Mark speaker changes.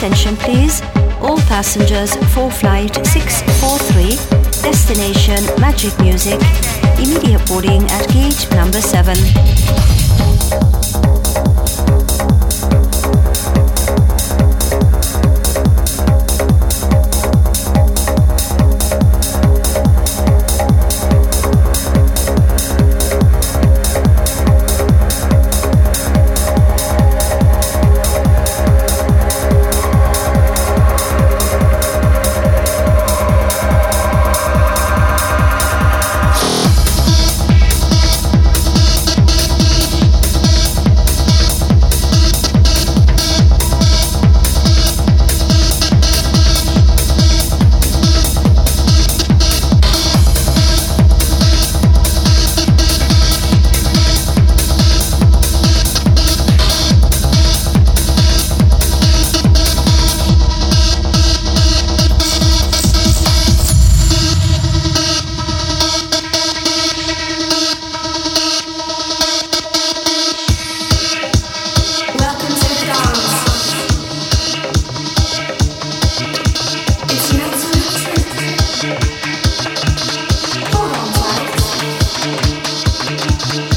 Speaker 1: Attention please, all passengers for flight 643, destination Magic Music, immediate boarding at gate number 7. Shit.